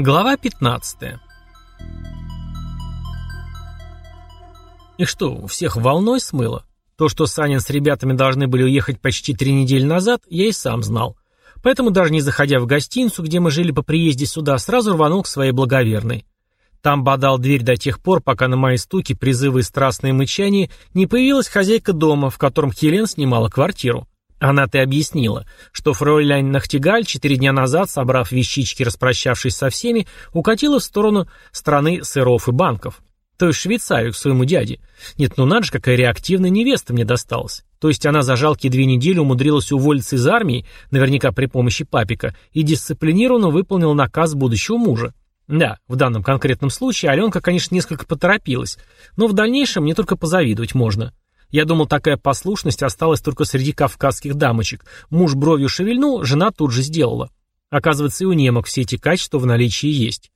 Глава 15 И что, у всех волной смыло? То, что Санин с ребятами должны были уехать почти три недели назад, я и сам знал. Поэтому даже не заходя в гостиницу, где мы жили по приезде сюда, сразу рванул к своей благоверной. Там бодал дверь до тех пор, пока на мои стуки, призывы и страстные мычания не появилась хозяйка дома, в котором Хелен снимала квартиру. Она-то объяснила, что фройляйн Нахтигаль четыре дня назад, собрав вещички, распрощавшись со всеми, укатила в сторону страны сыров и банков. То есть Швейцарию к своему дяде. Нет, ну надо же, какая реактивная невеста мне досталась. То есть она за жалкие две недели умудрилась уволиться из армии, наверняка при помощи папика, и дисциплинированно выполнила наказ будущего мужа. Да, в данном конкретном случае Аленка, конечно, несколько поторопилась, но в дальнейшем мне только позавидовать можно. Я думал, такая послушность осталась только среди кавказских дамочек. Муж бровью шевельнул, жена тут же сделала. Оказывается, и у немок все эти качества в наличии есть.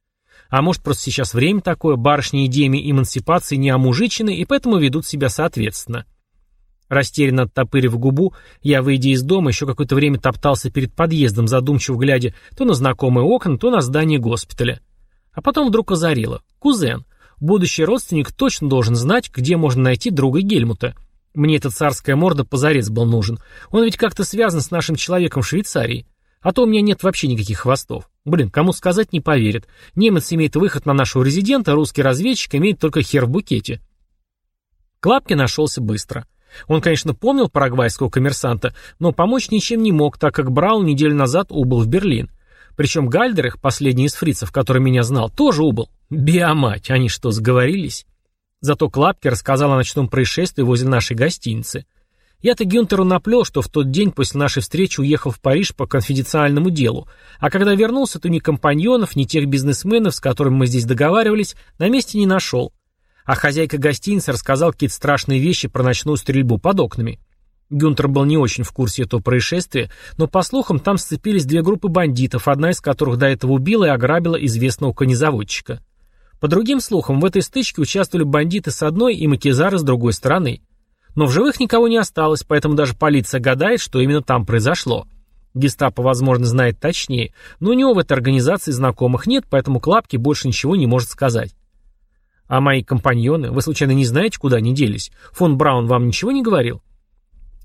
А может, просто сейчас время такое, барышни идеями эмансипации не омужичены, и поэтому ведут себя соответственно. Растерянно оттопырив губу, я, выйдя из дома, еще какое-то время топтался перед подъездом, задумчиво глядя то на знакомые окна, то на здание госпиталя. А потом вдруг озарило. Кузен. Будущий родственник точно должен знать, где можно найти друга Гельмута. Мне эта царская морда позарез был нужен. Он ведь как-то связан с нашим человеком в Швейцарии. А то у меня нет вообще никаких хвостов. Блин, кому сказать не поверят. Немец имеет выход на нашего резидента, русский разведчик имеет только хер в букете. Клапки нашелся быстро. Он, конечно, помнил парагвайского коммерсанта, но помочь ничем не мог, так как Браун неделю назад убыл в Берлин. Причем Гальдерих, последний из фрицев, который меня знал, тоже убыл. Биомать, они что, сговорились? Зато Клапки рассказал о ночном происшествии возле нашей гостиницы. Я-то Гюнтеру наплел, что в тот день после нашей встречи уехал в Париж по конфиденциальному делу, а когда вернулся, то ни компаньонов, ни тех бизнесменов, с которыми мы здесь договаривались, на месте не нашел. А хозяйка гостиницы рассказал какие-то страшные вещи про ночную стрельбу под окнами. Гюнтер был не очень в курсе этого происшествия, но, по слухам, там сцепились две группы бандитов, одна из которых до этого убила и ограбила известного конезаводчика. По другим слухам, в этой стычке участвовали бандиты с одной и макизары с другой стороны. Но в живых никого не осталось, поэтому даже полиция гадает, что именно там произошло. Гестапо, возможно, знает точнее, но у него в этой организации знакомых нет, поэтому Клапки больше ничего не может сказать. А мои компаньоны, вы случайно не знаете, куда они делись? Фон Браун вам ничего не говорил?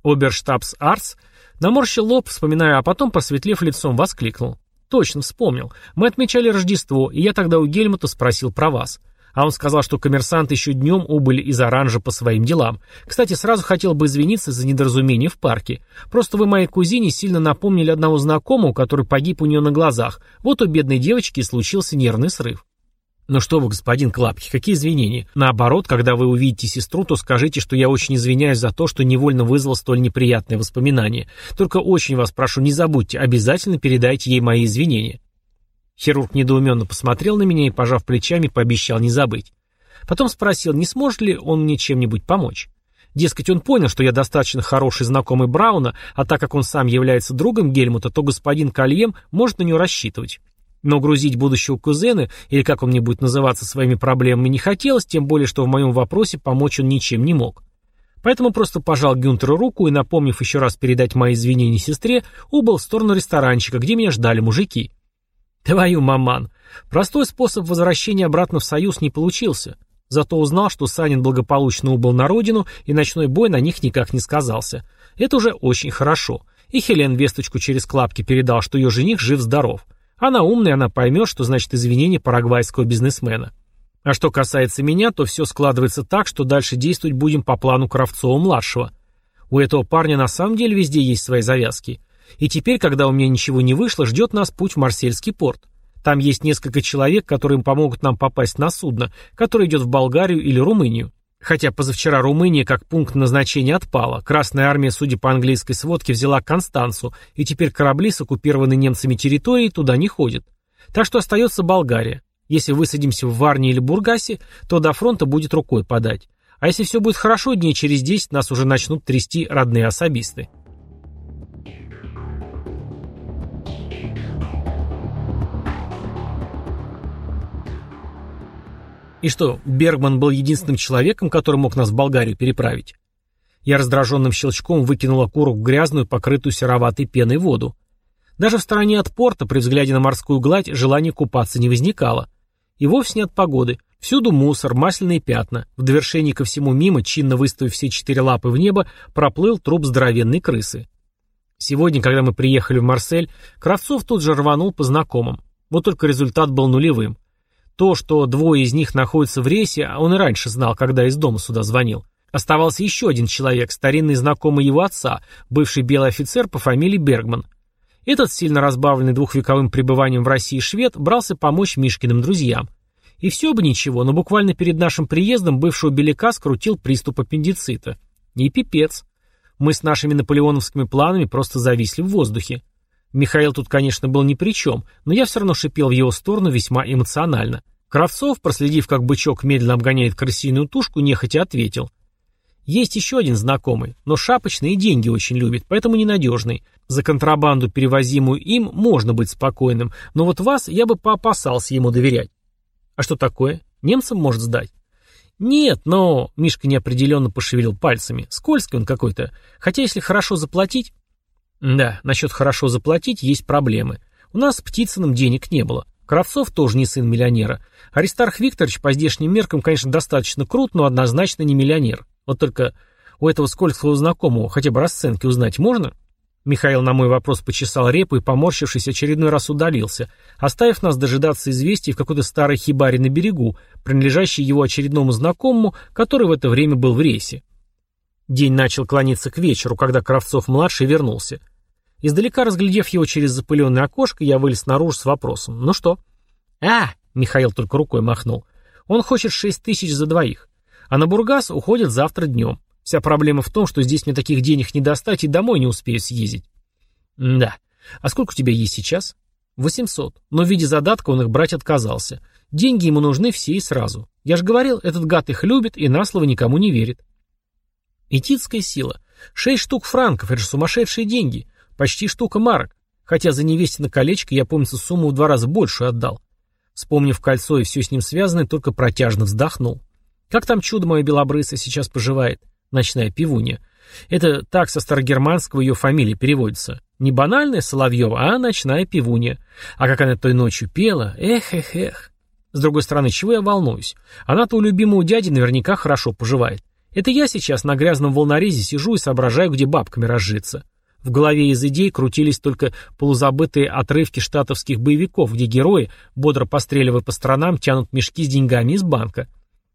Оберштабс Арс наморщил лоб, вспоминая, а потом, просветлев лицом, воскликнул. Точно, вспомнил. Мы отмечали Рождество, и я тогда у Гельмута спросил про вас. А он сказал, что коммерсанты еще днем убыли из Оранжа по своим делам. Кстати, сразу хотел бы извиниться за недоразумение в парке. Просто вы моей кузине сильно напомнили одного знакомого, который погиб у нее на глазах. Вот у бедной девочки случился нервный срыв. «Ну что вы, господин Клапки, какие извинения? Наоборот, когда вы увидите сестру, то скажите, что я очень извиняюсь за то, что невольно вызвал столь неприятные воспоминания. Только очень вас прошу, не забудьте, обязательно передайте ей мои извинения». Хирург недоуменно посмотрел на меня и, пожав плечами, пообещал не забыть. Потом спросил, не сможет ли он мне чем-нибудь помочь. Дескать, он понял, что я достаточно хороший знакомый Брауна, а так как он сам является другом Гельмута, то господин Кольем может на него рассчитывать. Но грузить будущего кузена, или как он мне будет называться своими проблемами, не хотелось, тем более, что в моем вопросе помочь он ничем не мог. Поэтому просто пожал Гюнтеру руку и, напомнив еще раз передать мои извинения сестре, убыл в сторону ресторанчика, где меня ждали мужики. Твою маман. Простой способ возвращения обратно в Союз не получился. Зато узнал, что Санин благополучно убыл на родину, и ночной бой на них никак не сказался. Это уже очень хорошо. И Хелен весточку через клапки передал, что ее жених жив-здоров. Она умная, она поймет, что значит извинение парагвайского бизнесмена. А что касается меня, то все складывается так, что дальше действовать будем по плану Кравцова-младшего. У этого парня на самом деле везде есть свои завязки. И теперь, когда у меня ничего не вышло, ждет нас путь в Марсельский порт. Там есть несколько человек, которые помогут нам попасть на судно, которое идет в Болгарию или Румынию. Хотя позавчера Румыния как пункт назначения отпала. Красная армия, судя по английской сводке, взяла Констанцу, и теперь корабли с оккупированной немцами территорией туда не ходят. Так что остается Болгария. Если высадимся в Варне или Бургасе, то до фронта будет рукой подать. А если все будет хорошо, дней через 10 нас уже начнут трясти родные особисты. И что, Бергман был единственным человеком, который мог нас в Болгарию переправить? Я раздраженным щелчком выкинул окурок в грязную, покрытую сероватой пеной воду. Даже в стороне от порта, при взгляде на морскую гладь, желания купаться не возникало. И вовсе не от погоды. Всюду мусор, масляные пятна. В довершении ко всему мимо, чинно выставив все четыре лапы в небо, проплыл труп здоровенной крысы. Сегодня, когда мы приехали в Марсель, Кравцов тут же рванул по знакомым. Вот только результат был нулевым. То, что двое из них находятся в рейсе, а он и раньше знал, когда из дома сюда звонил. Оставался еще один человек, старинный знакомый его отца, бывший белый офицер по фамилии Бергман. Этот, сильно разбавленный двухвековым пребыванием в России швед, брался помочь Мишкиным друзьям. И все бы ничего, но буквально перед нашим приездом бывшего беляка скрутил приступ аппендицита. И пипец. Мы с нашими наполеоновскими планами просто зависли в воздухе. Михаил тут, конечно, был ни при чем, но я все равно шипел в его сторону весьма эмоционально. Кравцов, проследив, как бычок медленно обгоняет крысиную тушку, нехотя ответил. Есть еще один знакомый, но шапочные деньги очень любит, поэтому ненадежный. За контрабанду, перевозимую им, можно быть спокойным, но вот вас я бы поопасался ему доверять. А что такое? Немцам может сдать? Нет, но... Мишка неопределенно пошевелил пальцами. Скользкий он какой-то. Хотя если хорошо заплатить... Да, насчет хорошо заплатить есть проблемы. У нас с Птицыным денег не было. Кравцов тоже не сын миллионера. Аристарх Викторович по здешним меркам, конечно, достаточно крут, но однозначно не миллионер. Вот только у этого скользкого знакомого хотя бы расценки узнать можно? Михаил на мой вопрос почесал репу и, поморщившись, очередной раз удалился, оставив нас дожидаться известий в какой-то старой хибаре на берегу, принадлежащей его очередному знакомому, который в это время был в рейсе. День начал клониться к вечеру, когда Кравцов-младший вернулся. Издалека разглядев его через запыленное окошко, я вылез наружу с вопросом. «Ну что?» «А!» — Михаил только рукой махнул. «Он хочет шесть тысяч за двоих. А на Бургас уходит завтра днем. Вся проблема в том, что здесь мне таких денег не достать и домой не успею съездить. да. А сколько у тебя есть сейчас? 800. Но в виде задатка он их брать отказался. Деньги ему нужны все и сразу. Я же говорил, этот гад их любит и на слово никому не верит. Этитская сила. Шесть штук франков, это же сумасшедшие деньги. Почти штука марок. Хотя за невестино колечко я, помнится, сумму в два раза большую отдал. Вспомнив кольцо и все с ним связанное, только протяжно вздохнул. Как там чудо мое белобрысое сейчас поживает? Ночная пивунья. Это так со старогерманского ее фамилии переводится. Не банальная Соловьева, а ночная пивунья. А как она той ночью пела, эх-эх-эх. С другой стороны, чего я волнуюсь? Она-то у любимого дяди наверняка хорошо поживает. Это я сейчас на грязном волнорезе сижу и соображаю, где бабками разжиться. В голове из идей крутились только полузабытые отрывки штатовских боевиков, где герои, бодро постреливая по сторонам, тянут мешки с деньгами из банка.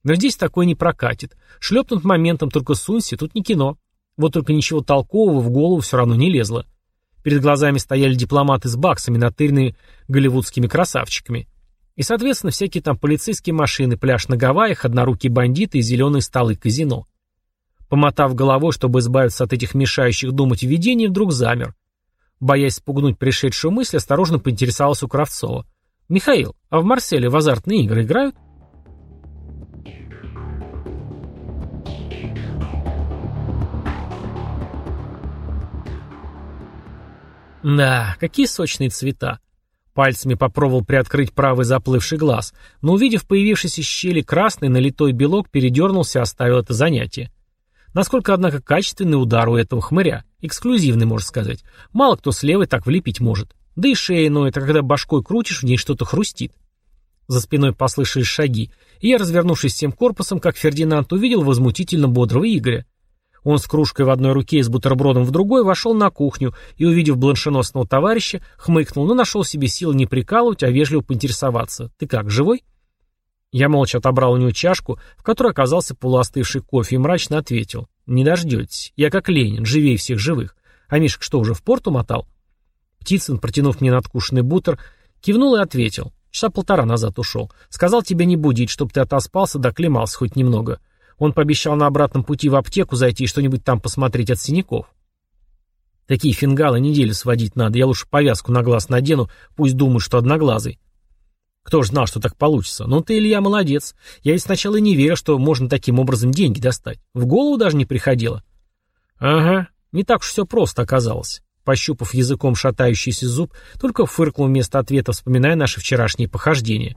Но здесь такое не прокатит. Шлепнут моментом только сунься, тут не кино. Вот только ничего толкового в голову все равно не лезло. Перед глазами стояли дипломаты с баксами, натыренные голливудскими красавчиками. И, соответственно, всякие там полицейские машины, пляж на Гавайях, однорукие бандиты и зеленые столы казино. Помотав головой, чтобы избавиться от этих мешающих думать видений, вдруг замер. Боясь спугнуть пришедшую мысль, осторожно поинтересовался у Кравцова. «Михаил, а в Марселе в азартные игры играют?» Да, какие сочные цвета. Пальцами попробовал приоткрыть правый заплывший глаз, но, увидев появившийся из щели красный налитой белок, передернулся и оставил это занятие. Насколько, однако, качественный удар у этого хмыря. Эксклюзивный, можно сказать. Мало кто с левой так влепить может. Да и шея ноет, а когда башкой крутишь, в ней что-то хрустит. За спиной послышались шаги, и я, развернувшись всем корпусом, как Фердинанд, увидел возмутительно бодрого Игоря. Он с кружкой в одной руке и с бутербродом в другой вошел на кухню и, увидев бланшеносного товарища, хмыкнул, но нашел себе силы не прикалывать, а вежливо поинтересоваться. «Ты как, живой?» Я молча отобрал у него чашку, в которой оказался полуостывший кофе, и мрачно ответил. «Не дождетесь. Я как Ленин, живее всех живых. А Мишка что, уже в порт умотал?» Птицын, протянув мне надкушенный бутер, кивнул и ответил. «Часа полтора назад ушел. Сказал тебя не будить, чтобы ты отоспался, да клемался хоть немного. Он пообещал на обратном пути в аптеку зайти и что-нибудь там посмотреть от синяков. Такие фингалы неделю сводить надо, я лучше повязку на глаз надену, пусть думают, что одноглазый. Кто ж знал, что так получится? Ну ты, Илья, молодец. Я ведь сначала не верил, что можно таким образом деньги достать. В голову даже не приходило. Ага, не так уж все просто оказалось. Пощупав языком шатающийся зуб, только фыркнул вместо ответа, вспоминая наши вчерашние похождения.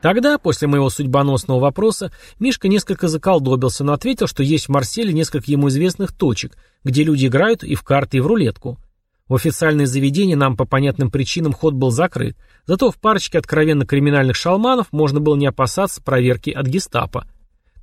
Тогда, после моего судьбоносного вопроса, Мишка несколько заколдобился, но ответил, что есть в Марселе несколько ему известных точек, где люди играют и в карты, и в рулетку. В официальное заведение нам по понятным причинам ход был закрыт, зато в парочке откровенно криминальных шалманов можно было не опасаться проверки от гестапо.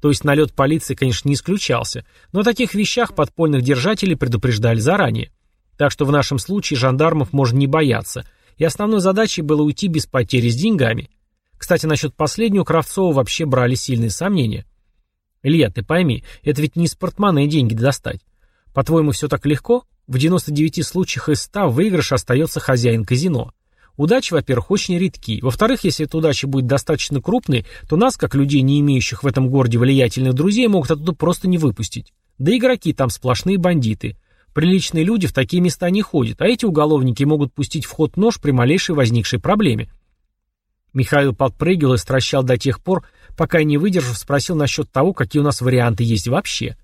То есть налет полиции, конечно, не исключался, но о таких вещах подпольных держателей предупреждали заранее. Так что в нашем случае жандармов можно не бояться, и основной задачей было уйти без потери с деньгами. Кстати, насчет последнего Кравцова вообще брали сильные сомнения. Илья, ты пойми, это ведь не из портмоне деньги достать. По-твоему, все так легко? В 99 случаях из 100 выигрыш остается хозяин казино. Удачи, во-первых, очень редки. Во-вторых, если эта удача будет достаточно крупной, то нас, как людей, не имеющих в этом городе влиятельных друзей, могут оттуда просто не выпустить. Да игроки там сплошные бандиты. Приличные люди в такие места не ходят, а эти уголовники могут пустить в ход нож при малейшей возникшей проблеме. Михаил подпрыгивал и стращал до тех пор, пока я не выдержав, спросил насчет того, какие у нас варианты есть вообще.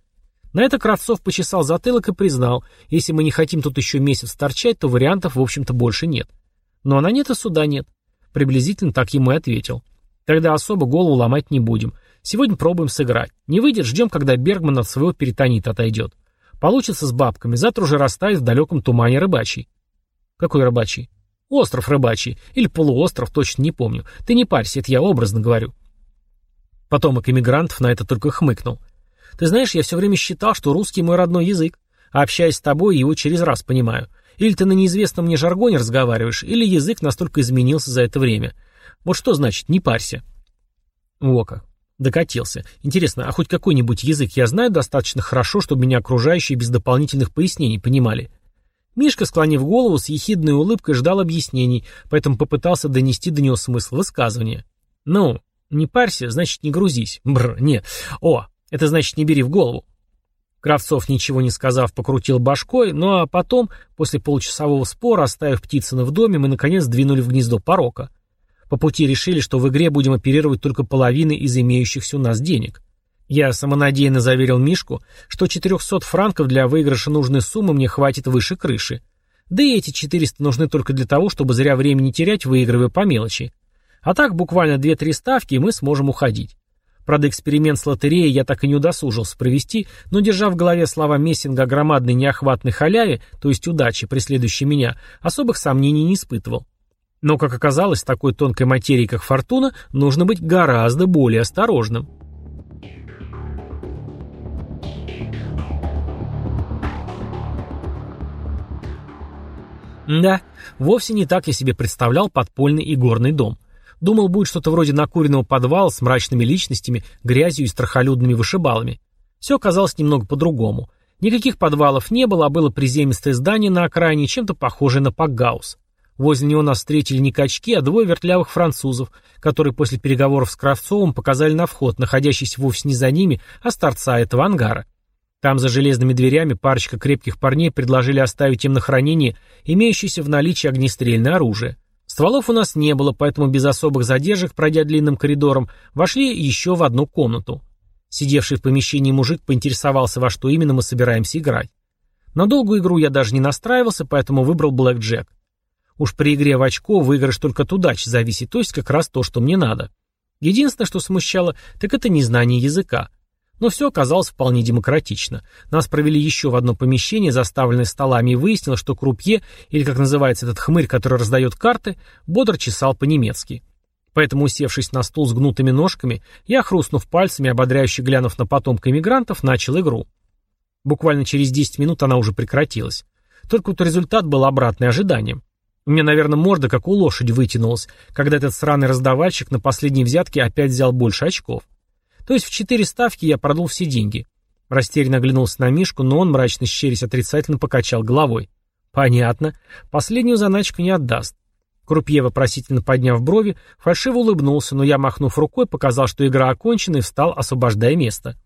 На это Кравцов почесал затылок и признал, если мы не хотим тут еще месяц торчать, то вариантов, в общем-то, больше нет. Но на нет и суда нет. Приблизительно так ему и ответил. Тогда особо голову ломать не будем. Сегодня пробуем сыграть. Не выйдет, ждем, когда Бергман от своего перитонита отойдет. Получится с бабками, завтра уже растает в далеком тумане рыбачий. Какой рыбачий? Остров рыбачий. Или полуостров, точно не помню. Ты не парься, это я образно говорю. Потомок иммигрантов на это только хмыкнул. Ты знаешь, я все время считал, что русский мой родной язык. А общаясь с тобой, его через раз понимаю. Или ты на неизвестном мне жаргоне разговариваешь, или язык настолько изменился за это время. Вот что значит «не парься»? Вока. Докатился. Интересно, а хоть какой-нибудь язык я знаю достаточно хорошо, чтобы меня окружающие без дополнительных пояснений понимали? Мишка, склонив голову, с ехидной улыбкой ждал объяснений, поэтому попытался донести до него смысл высказывания. «Ну, не парься, значит, не грузись. Бр, не. О, это значит, не бери в голову». Кравцов, ничего не сказав, покрутил башкой, ну а потом, после получасового спора, оставив Птицына в доме, мы, наконец, двинули в гнездо порока. По пути решили, что в игре будем оперировать только половины из имеющихся у нас денег. Я самонадеянно заверил Мишку, что 400 франков для выигрыша нужной суммы мне хватит выше крыши. Да и эти 400 нужны только для того, чтобы зря времени терять, выигрывая по мелочи. А так буквально 2-3 ставки, и мы сможем уходить. Правда, эксперимент с лотереей я так и не удосужился провести, но, держа в голове слова Мессинга о громадной неохватной халяве, то есть удачи, преследующей меня, особых сомнений не испытывал. Но, как оказалось, в такой тонкой материи, как фортуна, нужно быть гораздо более осторожным. Да, вовсе не так я себе представлял подпольный игорный дом. Думал, будет что-то вроде накуренного подвала с мрачными личностями, грязью и страхолюдными вышибалами. Все оказалось немного по-другому. Никаких подвалов не было, а было приземистое здание на окраине, чем-то похожее на пакгаус. Возле него нас встретили не качки, а двое вертлявых французов, которые после переговоров с Кравцовым показали на вход, находящийся вовсе не за ними, а с торца этого ангара. Там за железными дверями парочка крепких парней предложили оставить им на хранение имеющееся в наличии огнестрельное оружие. Стволов у нас не было, поэтому без особых задержек, пройдя длинным коридором, вошли еще в одну комнату. Сидевший в помещении мужик поинтересовался, во что именно мы собираемся играть. На долгую игру я даже не настраивался, поэтому выбрал Блэк Джек. Уж при игре в очко выигрыш только от удачи зависит, то есть как раз то, что мне надо. Единственное, что смущало, так это незнание языка. Но все оказалось вполне демократично. Нас провели еще в одно помещение, заставленное столами, и выяснилось, что крупье, или как называется этот хмырь, который раздает карты, бодро чесал по-немецки. Поэтому, усевшись на стул с гнутыми ножками, я, хрустнув пальцами, ободряюще глянув на потомка иммигрантов, начал игру. Буквально через 10 минут она уже прекратилась. Только вот результат был обратный ожиданиям. У меня, наверное, морда как у лошади вытянулась, когда этот сраный раздавальщик на последней взятке опять взял больше очков. То есть в четыре ставки я продул все деньги. Растерянно оглянулся на Мишку, но он, мрачно щерясь, отрицательно покачал головой. Понятно. Последнюю заначку не отдаст. Крупье, вопросительно подняв брови, фальшиво улыбнулся, но я, махнув рукой, показал, что игра окончена и встал, освобождая место.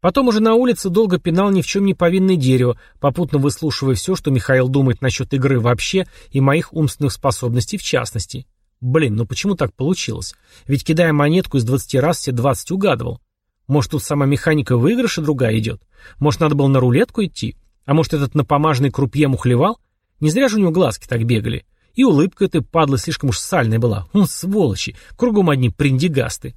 Потом уже на улице долго пинал ни в чем не повинное дерево, попутно выслушивая все, что Михаил думает насчет игры вообще и моих умственных способностей в частности. Блин, ну почему так получилось? Ведь кидая монетку из 20 раз, все 20 угадывал. Может, тут сама механика выигрыша другая идет? Может, надо было на рулетку идти? А может, этот напомаженный крупье мухлевал? Не зря же у него глазки так бегали. И улыбка этой падла слишком уж сальная была. Ну, сволочи, кругом одни приндигасты.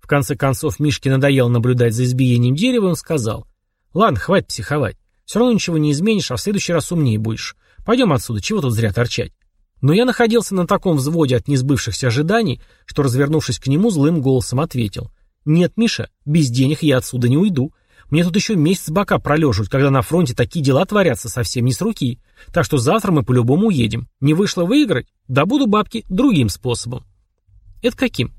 В конце концов, Мишке надоело наблюдать за избиением дерева, и он сказал, «Ладно, хватит психовать. Все равно ничего не изменишь, а в следующий раз умнее будешь. Пойдем отсюда, чего тут зря торчать?» Но я находился на таком взводе от несбывшихся ожиданий, что, развернувшись к нему, злым голосом ответил. «Нет, Миша, без денег я отсюда не уйду. Мне тут еще месяц бока пролеживать, когда на фронте такие дела творятся совсем не с руки. Так что завтра мы по-любому уедем. Не вышло выиграть? Добуду бабки другим способом». «Это каким?»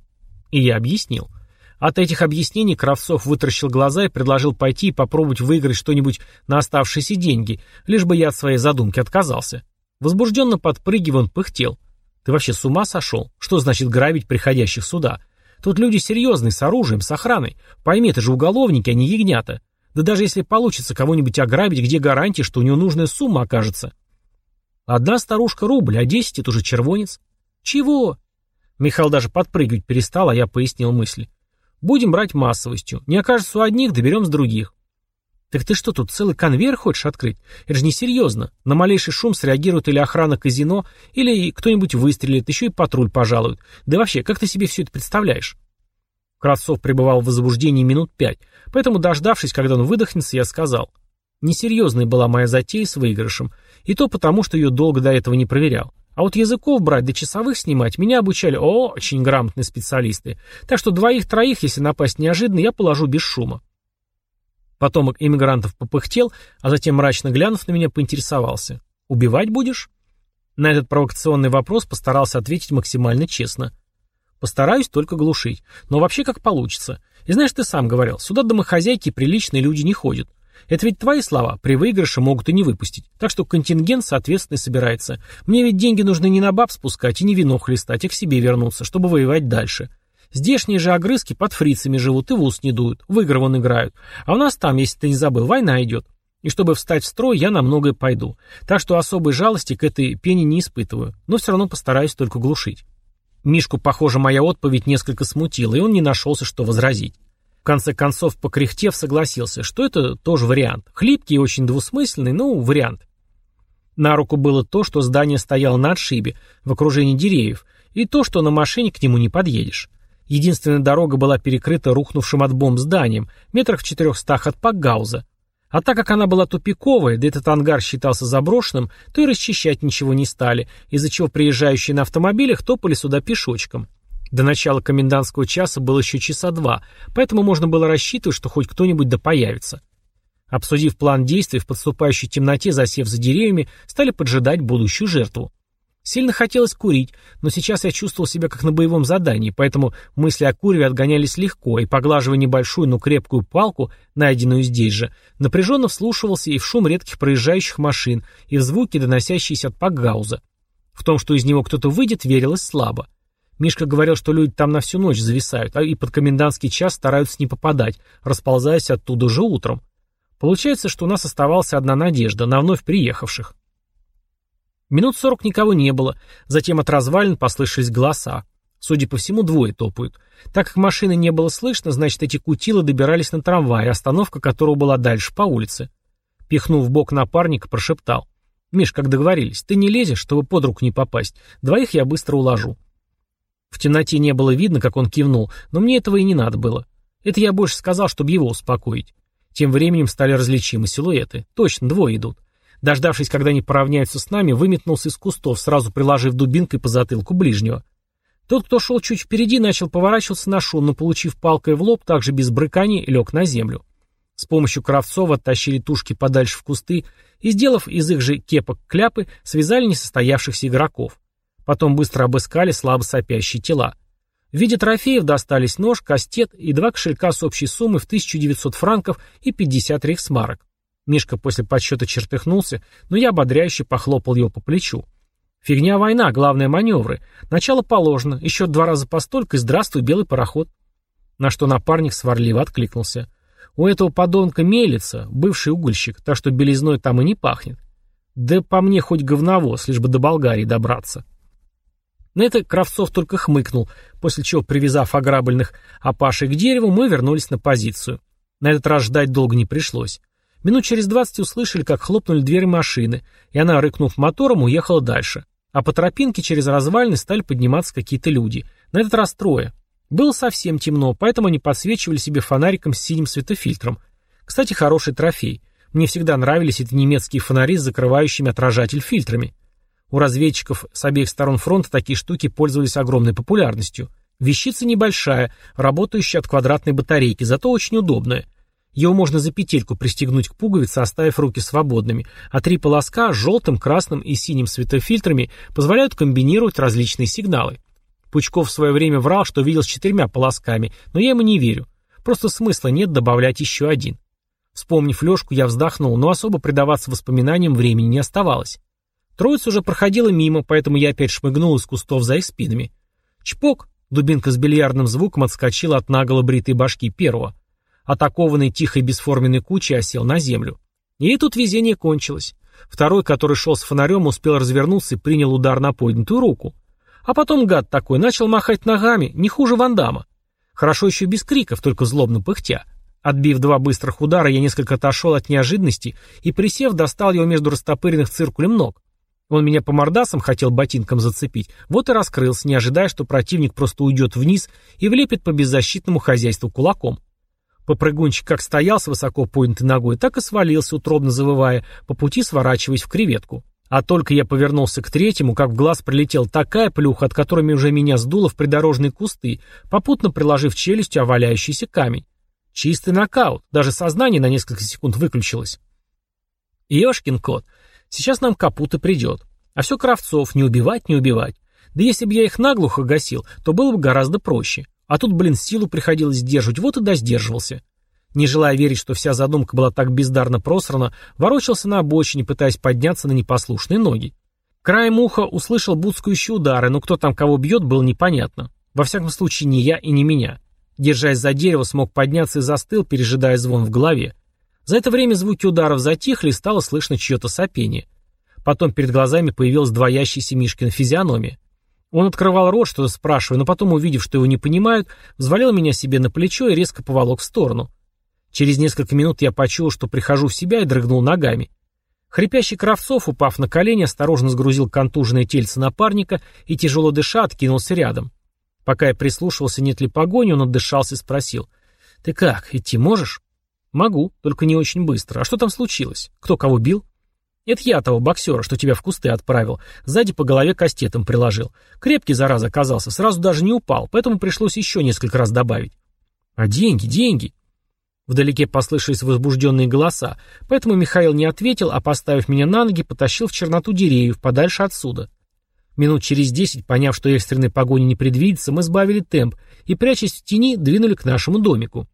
И я объяснил. От этих объяснений Кравцов вытаращил глаза и предложил пойти и попробовать выиграть что-нибудь на оставшиеся деньги, лишь бы я от своей задумки отказался. Возбужденно подпрыгивая, он пыхтел. «Ты вообще с ума сошел? Что значит грабить приходящих сюда? Тут люди серьезные, с оружием, с охраной. Пойми, это же уголовники, а не ягнята. Да даже если получится кого-нибудь ограбить, где гарантия, что у него нужная сумма окажется?» «Одна старушка рубль, а десять — это уже червонец». «Чего?» Михаил даже подпрыгивать перестал, а я пояснил мысль. «Будем брать массовостью. Не окажется у одних, доберем с других. «Так ты что, тут целый конвейер хочешь открыть? Это же несерьезно. На малейший шум среагирует или охрана казино, или кто-нибудь выстрелит, еще и патруль пожалуют. Да вообще, как ты себе все это представляешь?» Кравцов пребывал в возбуждении минут пять, поэтому, дождавшись, когда он выдохнется, я сказал. Несерьезной была моя затея с выигрышем, и то потому, что ее долго до этого не проверял. А вот языков брать да часовых снимать меня обучали очень грамотные специалисты, так что двоих-троих, если напасть неожиданно, я положу без шума. Потомок иммигрантов попыхтел, а затем, мрачно глянув на меня, поинтересовался. «Убивать будешь?» На этот провокационный вопрос постарался ответить максимально честно. «Постараюсь только глушить. Но вообще как получится. И знаешь, ты сам говорил, сюда домохозяйки приличные люди не ходят. Это ведь твои слова, при выигрыше могут и не выпустить. Так что контингент, соответственно, собирается. Мне ведь деньги нужны не на баб спускать и не вино хлестать, а к себе вернуться, чтобы воевать дальше. Здешние же огрызки под фрицами живут и в ус не дуют, в игры вон играют. А у нас там, если ты не забыл, война идет. И чтобы встать в строй, я на многое пойду. Так что особой жалости к этой пене не испытываю, но все равно постараюсь только глушить. Мишку, похоже, моя отповедь несколько смутила, и он не нашелся, что возразить. В конце концов, покряхтев, согласился, что это тоже вариант. Хлипкий и очень двусмысленный, но вариант. На руку было то, что здание стояло на отшибе, в окружении деревьев, и то, что на машине к нему не подъедешь. Единственная дорога была перекрыта рухнувшим от бомб зданием, метрах в четырехстах от Пакгауза. А так как она была тупиковая, да этот ангар считался заброшенным, то и расчищать ничего не стали, из-за чего приезжающие на автомобилях топали сюда пешочком. До начала комендантского часа было еще часа два, поэтому можно было рассчитывать, что хоть кто-нибудь да появится. Обсудив план действий, в подступающей темноте, засев за деревьями, стали поджидать будущую жертву. Сильно хотелось курить, но сейчас я чувствовал себя как на боевом задании, поэтому мысли о куреве отгонялись легко, и, поглаживая небольшую, но крепкую палку, найденную здесь же, напряженно вслушивался и в шум редких проезжающих машин, и в звуки, доносящиеся от пакгауза. В том, что из него кто-то выйдет, верилось слабо. Мишка говорил, что люди там на всю ночь зависают, а и под комендантский час стараются не попадать, расползаясь оттуда же утром. Получается, что у нас оставалась одна надежда на вновь приехавших. Минут сорок никого не было, затем от развалин послышались голоса. Судя по всему, двое топают. Так как машины не было слышно, значит, эти кутилы добирались на трамвай, остановка которого была дальше по улице. Пихнув бок напарника, прошептал. «Миш, как договорились, ты не лезешь, чтобы под руку не попасть. Двоих я быстро уложу». В темноте не было видно, как он кивнул, но мне этого и не надо было. Это я больше сказал, чтобы его успокоить. Тем временем стали различимы силуэты. Точно, двое идут. Дождавшись, когда они поравняются с нами, выметнулся из кустов, сразу приложив дубинкой по затылку ближнего. Тот, кто шел чуть впереди, начал поворачиваться на шум, но, получив палкой в лоб, также без брыканий лег на землю. С помощью Кравцова оттащили тушки подальше в кусты и, сделав из их же кепок кляпы, связали несостоявшихся игроков. Потом быстро обыскали слабо сопящие тела. В виде трофеев достались нож, кастет и два кошелька с общей суммой в 1900 франков и 50 рейхсмарок. Мишка после подсчета чертыхнулся, но я ободряюще похлопал его по плечу. «Фигня война, главное маневры. Начало положено, еще два раза постолько и здравствуй, белый пароход». На что напарник сварливо откликнулся. «У этого подонка мелится, бывший угольщик, так что белизной там и не пахнет. Да по мне хоть говновоз, лишь бы до Болгарии добраться». На это Кравцов только хмыкнул, после чего, привязав ограбленных опашей к дереву, мы вернулись на позицию. На этот раз ждать долго не пришлось. Минут через двадцать услышали, как хлопнули двери машины, и она, рыкнув мотором, уехала дальше. А по тропинке через развалины стали подниматься какие-то люди. На этот раз трое. Было совсем темно, поэтому они подсвечивали себе фонариком с синим светофильтром. Кстати, хороший трофей. Мне всегда нравились эти немецкие фонари с закрывающими отражатель фильтрами. У разведчиков с обеих сторон фронта такие штуки пользовались огромной популярностью. Вещица небольшая, работающая от квадратной батарейки, зато очень удобная. Его можно за петельку пристегнуть к пуговице, оставив руки свободными, а три полоска с желтым, красным и синим светофильтрами позволяют комбинировать различные сигналы. Пучков в свое время врал, что видел с четырьмя полосками, но я ему не верю. Просто смысла нет добавлять еще один. Вспомнив Лешку, я вздохнул, но особо предаваться воспоминаниям времени не оставалось. Троица уже проходила мимо, поэтому я опять шмыгнул из кустов за их спинами. Чпок! Дубинка с бильярдным звуком отскочила от наголо бритой башки первого атакованный тихой бесформенной кучей, осел на землю. И тут везение кончилось. Второй, который шел с фонарем, успел развернуться и принял удар на поднятую руку. А потом гад такой начал махать ногами, не хуже Вандама. Хорошо еще без криков, только злобно пыхтя. Отбив два быстрых удара, я несколько отошел от неожиданности и, присев, достал его между растопыренных циркулем ног. Он меня по мордасам хотел ботинком зацепить, вот и раскрылся, не ожидая, что противник просто уйдет вниз и влепит по беззащитному хозяйству кулаком. Попрыгунчик как стоял с высоко поднятой ногой, так и свалился, утробно завывая, по пути сворачиваясь в креветку. А только я повернулся к третьему, как в глаз прилетела такая плюха, от которой уже меня сдуло в придорожные кусты, попутно приложив челюстью о валяющийся камень. Чистый нокаут, даже сознание на несколько секунд выключилось. Ёшкин кот, сейчас нам капут и придет. А все Кравцов, не убивать, не убивать. Да если бы я их наглухо гасил, то было бы гораздо проще. А тут, блин, силу приходилось сдерживать, вот и досдерживался. Не желая верить, что вся задумка была так бездарно просрана, ворочался на обочине, пытаясь подняться на непослушные ноги. Краем уха услышал буцкающие удары, но кто там кого бьет, было непонятно. Во всяком случае, не я и не меня. Держась за дерево, смог подняться и застыл, пережидая звон в голове. За это время звуки ударов затихли, и стало слышно чье-то сопение. Потом перед глазами появилась двоящаяся Мишкина физиономия. Он открывал рот, что-то спрашивая, но потом, увидев, что его не понимают, взвалил меня себе на плечо и резко поволок в сторону. Через несколько минут я почуял, что прихожу в себя и дрыгнул ногами. Хрипящий Кравцов, упав на колени, осторожно сгрузил контуженное тельце напарника и, тяжело дыша, откинулся рядом. Пока я прислушивался, нет ли погони, он отдышался и спросил. «Ты как, идти можешь?» «Могу, только не очень быстро. А что там случилось? Кто кого бил?» Это я того боксера, что тебя в кусты отправил. Сзади по голове кастетом приложил. Крепкий, зараза, оказался, сразу даже не упал, поэтому пришлось еще несколько раз добавить. А деньги, деньги. Вдалеке послышались возбужденные голоса, поэтому Михаил не ответил, а, поставив меня на ноги, потащил в черноту деревьев, подальше отсюда. Минут через десять, поняв, что экстренной погони не предвидится, мы сбавили темп и, прячась в тени, двинули к нашему домику.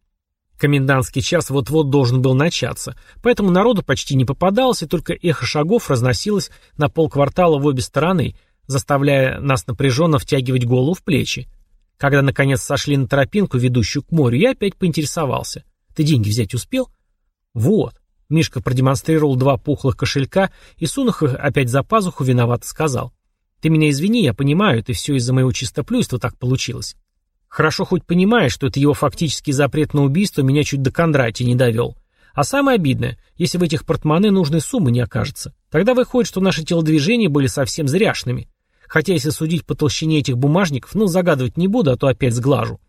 Комендантский час вот-вот должен был начаться, поэтому народу почти не попадалось, и только эхо шагов разносилось на полквартала в обе стороны, заставляя нас напряженно втягивать голову в плечи. Когда, наконец, сошли на тропинку, ведущую к морю, я опять поинтересовался. «Ты деньги взять успел?» «Вот». Мишка продемонстрировал два пухлых кошелька и, сунув их опять за пазуху, виновато сказал. «Ты меня извини, я понимаю, это все из-за моего чистоплюйства так получилось. Хорошо хоть понимаешь, что это его фактический запрет на убийство меня чуть до Кондратия не довел. А самое обидное, если в этих портмоне нужной суммы не окажется. Тогда выходит, что наши телодвижения были совсем зряшными. Хотя если судить по толщине этих бумажников, ну, загадывать не буду, а то опять сглажу.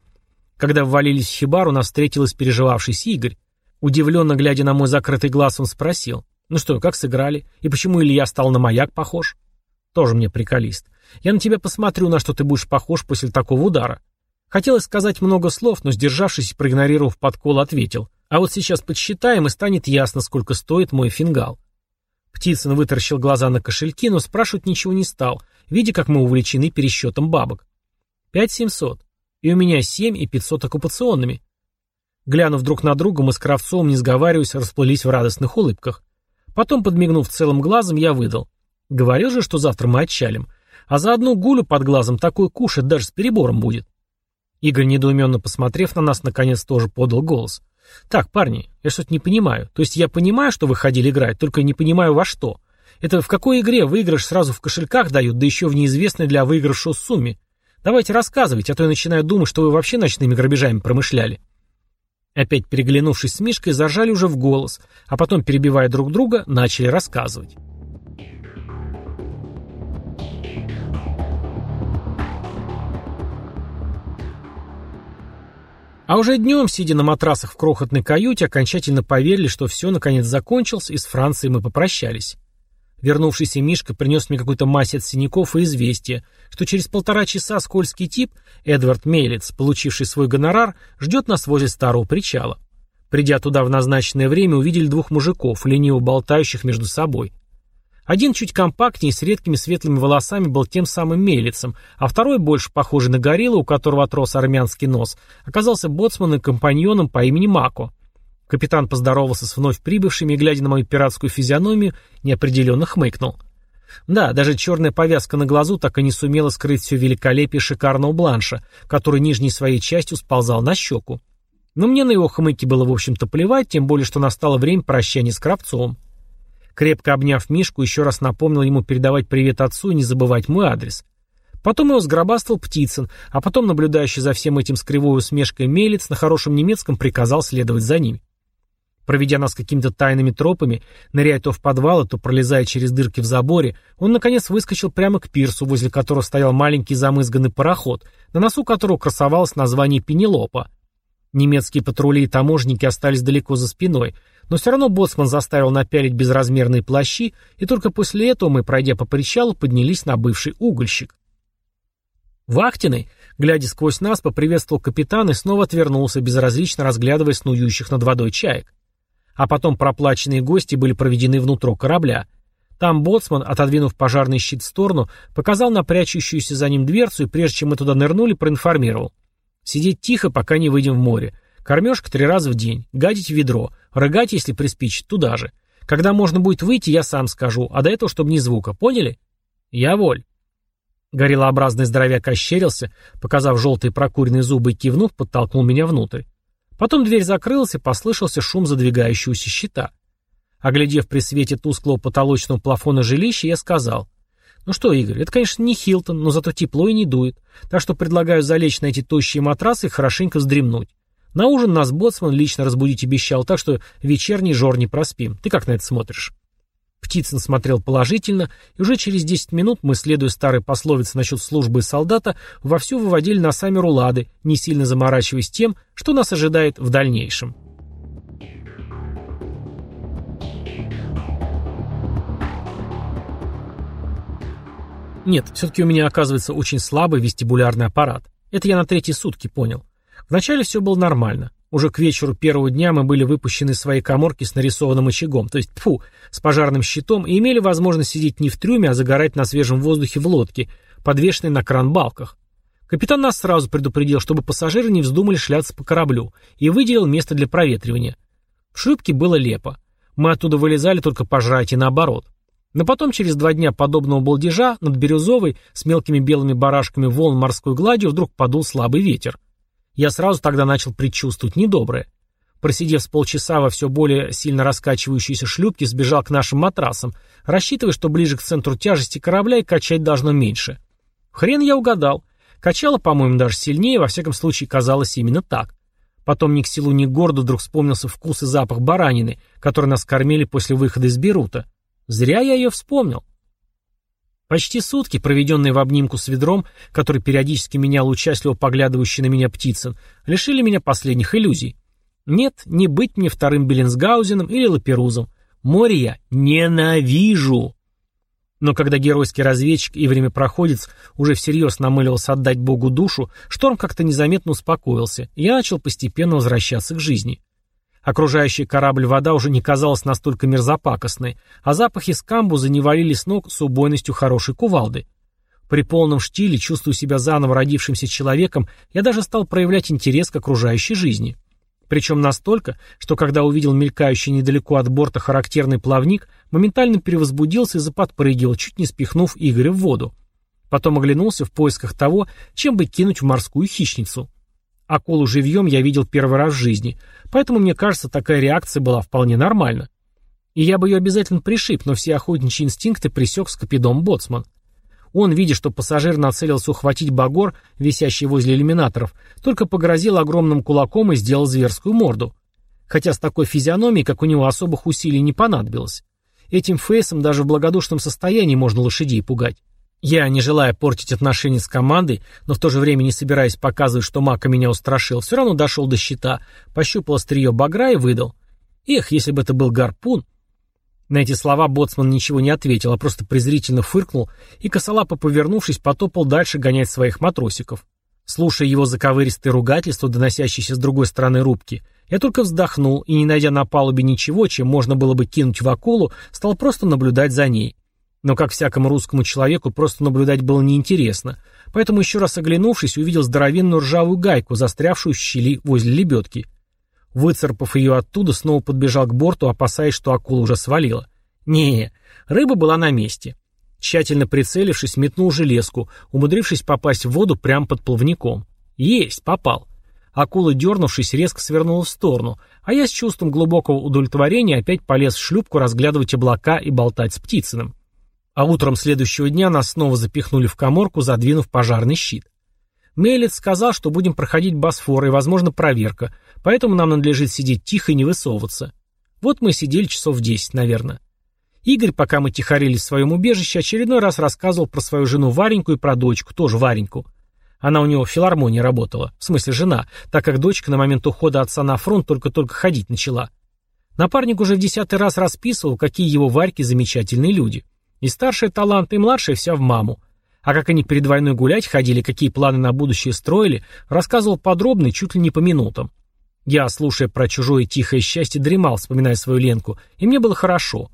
Когда ввалились в хибару, нас встретилась переживавшийся Игорь. Удивленно глядя на мой закрытый глаз, он спросил. «Ну что, как сыграли? И почему Илья стал на маяк похож?» «Тоже мне приколист. Я на тебя посмотрю, на что ты будешь похож после такого удара. Хотелось сказать много слов, но, сдержавшись и проигнорировав подкол, ответил. А вот сейчас подсчитаем, и станет ясно, сколько стоит мой фингал. Птицын вытаращил глаза на кошельки, но спрашивать ничего не стал, видя, как мы увлечены пересчетом бабок. Пять семьсот. И у меня семь и пятьсот оккупационными. Глянув друг на друга, мы с Кравцовым, не сговариваясь, расплылись в радостных улыбках. Потом, подмигнув целым глазом, я выдал. Говорил же, что завтра мы отчалим. А за одну гулю под глазом такой кушать даже с перебором будет. Игорь, недоуменно посмотрев на нас, наконец тоже подал голос. «Так, парни, я что-то не понимаю. То есть я понимаю, что вы ходили играть, только не понимаю во что. Это в какой игре выигрыш сразу в кошельках дают, да еще в неизвестной для выигрыша сумме? Давайте рассказывайте, а то я начинаю думать, что вы вообще ночными грабежами промышляли». Опять переглянувшись с Мишкой, заржали уже в голос, а потом, перебивая друг друга, начали рассказывать. А уже днем, сидя на матрасах в крохотной каюте, окончательно поверили, что все наконец закончилось, и с Францией мы попрощались. Вернувшийся Мишка принес мне какую-то мазь от синяков и известие, что через полтора часа скользкий тип, Эдвард Мейлиц, получивший свой гонорар, ждет нас возле старого причала. Придя туда в назначенное время, увидели двух мужиков, лениво болтающих между собой. Один чуть компактнее, с редкими светлыми волосами, был тем самым Мейлицем, а второй, больше похожий на гориллу, у которого отрос армянский нос, оказался боцманом и компаньоном по имени Мако. Капитан поздоровался с вновь прибывшими и, глядя на мою пиратскую физиономию, неопределенно хмыкнул. Да, даже черная повязка на глазу так и не сумела скрыть все великолепие шикарного бланша, который нижней своей частью сползал на щеку. Но мне на его хмыки было, в общем-то, плевать, тем более, что настало время прощания с Кравцовым. Крепко обняв Мишку, еще раз напомнил ему передавать привет отцу и не забывать мой адрес. Потом его сгробастал Птицын, а потом наблюдающий за всем этим с кривой усмешкой Мелец на хорошем немецком приказал следовать за ним. Проведя нас какими-то тайными тропами, ныряя то в подвалы, то пролезая через дырки в заборе, он, наконец, выскочил прямо к пирсу, возле которого стоял маленький замызганный пароход, на носу которого красовалось название Пенелопа. Немецкие патрули и таможенники остались далеко за спиной, но все равно боцман заставил напялить безразмерные плащи, и только после этого мы, пройдя по причалу, поднялись на бывший угольщик. Вахтенный, глядя сквозь нас, поприветствовал капитана и снова отвернулся, безразлично разглядывая снующих над водой чаек а потом проплаченные гости были проведены внутрь корабля. Там боцман, отодвинув пожарный щит в сторону, показал на прячущуюся за ним дверцу и прежде чем мы туда нырнули, проинформировал. Сидеть тихо, пока не выйдем в море. Кормежка три раза в день, гадить в ведро, рыгать, если приспичит, туда же. Когда можно будет выйти, я сам скажу, а до этого, чтобы ни звука, поняли? Я воль. Гориллообразный здоровяк ощерился, показав желтые прокуренные зубы и кивнув, подтолкнул меня внутрь. Потом дверь закрылась, и послышался шум задвигающегося щита. Оглядев при свете тусклого потолочного плафона жилища, я сказал, «Ну что, Игорь, это, конечно, не Хилтон, но зато тепло и не дует, так что предлагаю залечь на эти тощие матрасы и хорошенько вздремнуть. На ужин нас боцман лично разбудить обещал, так что вечерний жор не проспим. Ты как на это смотришь?» Птицын смотрел положительно, и уже через 10 минут мы, следуя старой пословице насчет службы и солдата, вовсю выводили носами рулады, не сильно заморачиваясь тем, что нас ожидает в дальнейшем. Нет, все-таки у меня оказывается очень слабый вестибулярный аппарат. Это я на третьи сутки понял. Вначале все было нормально. Уже к вечеру первого дня мы были выпущены из своей коморки с нарисованным очагом, то есть, фу, с пожарным щитом, и имели возможность сидеть не в трюме, а загорать на свежем воздухе в лодке, подвешенной на кран-балках. Капитан нас сразу предупредил, чтобы пассажиры не вздумали шляться по кораблю, и выделил место для проветривания. В шлюпке было лепо. Мы оттуда вылезали только пожрать и наоборот. Но потом, через два дня подобного балдежа, над Бирюзовой, с мелкими белыми барашками волн морской гладью, вдруг подул слабый ветер. Я сразу тогда начал предчувствовать недоброе. Просидев с полчаса во все более сильно раскачивающейся шлюпке, сбежал к нашим матрасам, рассчитывая, что ближе к центру тяжести корабля и качать должно меньше. Хрен я угадал. Качало, по-моему, даже сильнее, во всяком случае казалось именно так. Потом ни к селу, ни к городу вдруг вспомнился вкус и запах баранины, который нас кормили после выхода из Берута. Зря я ее вспомнил. Почти сутки, проведенные в обнимку с ведром, который периодически менял участливо поглядывающий на меня Птицын, лишили меня последних иллюзий. Нет, не быть мне вторым Беллинсгаузеном или Лаперузом. Море я ненавижу. Но когда геройский разведчик и времяпроходец уже всерьез намыливался отдать Богу душу, шторм как-то незаметно успокоился, и я начал постепенно возвращаться к жизни. Окружающая корабль вода уже не казалась настолько мерзопакостной, а запахи скамбуза не валили с ног с убойностью хорошей кувалды. При полном штиле, чувствуя себя заново родившимся человеком, я даже стал проявлять интерес к окружающей жизни. Причем настолько, что когда увидел мелькающий недалеко от борта характерный плавник, моментально перевозбудился и заподпрыгивал, чуть не спихнув Игоря в воду. Потом оглянулся в поисках того, чем бы кинуть в морскую хищницу. Акулу живьем я видел первый раз в жизни, поэтому мне кажется, такая реакция была вполне нормальна. И я бы ее обязательно пришиб, но все охотничьи инстинкты присек скопидом боцман. Он, видя, что пассажир нацелился ухватить багор, висящий возле иллюминаторов, только погрозил огромным кулаком и сделал зверскую морду. Хотя с такой физиономией, как у него, особых усилий не понадобилось. Этим фейсом даже в благодушном состоянии можно лошадей пугать. Я, не желая портить отношения с командой, но в то же время не собираясь показывать, что Мака меня устрашил, все равно дошел до щита, пощупал острие багра и выдал. Эх, если бы это был гарпун. На эти слова боцман ничего не ответил, а просто презрительно фыркнул и, косолапо повернувшись, потопал дальше гонять своих матросиков. Слушая его заковыристые ругательства, доносящиеся с другой стороны рубки, я только вздохнул и, не найдя на палубе ничего, чем можно было бы кинуть в акулу, стал просто наблюдать за ней. Но, как всякому русскому человеку, просто наблюдать было неинтересно, поэтому еще раз оглянувшись, увидел здоровенную ржавую гайку, застрявшую в щели возле лебедки. Выцарпав ее оттуда, снова подбежал к борту, опасаясь, что акула уже свалила. не рыба была на месте. Тщательно прицелившись, метнул железку, умудрившись попасть в воду прямо под плавником. Есть, попал. Акула, дернувшись, резко свернула в сторону, а я с чувством глубокого удовлетворения опять полез в шлюпку разглядывать облака и болтать с Птицыным. А утром следующего дня нас снова запихнули в коморку, задвинув пожарный щит. Мейлет сказал, что будем проходить Босфор и, возможно, проверка, поэтому нам надлежит сидеть тихо и не высовываться. Вот мы сидели часов десять, наверное. Игорь, пока мы тихорились в своем убежище, очередной раз рассказывал про свою жену Вареньку и про дочку, тоже Вареньку. Она у него в филармонии работала, в смысле жена, так как дочка на момент ухода отца на фронт только-только ходить начала. Напарник уже в десятый раз расписывал, какие его Варьки замечательные люди. И старшая талант, и младшая вся в маму. А как они перед войной гулять ходили, какие планы на будущее строили, рассказывал подробно и чуть ли не по минутам. Я, слушая про чужое тихое счастье, дремал, вспоминая свою Ленку, и мне было хорошо.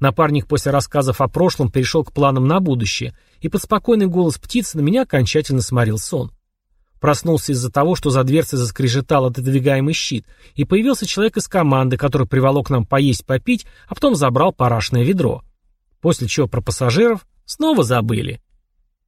Напарник после рассказов о прошлом перешел к планам на будущее, и под спокойный голос птицы на меня окончательно сморил сон. Проснулся из-за того, что за дверцей заскрежетал отодвигаемый щит, и появился человек из команды, который приволок нам поесть, попить, а потом забрал парашное ведро. После чего про пассажиров снова забыли.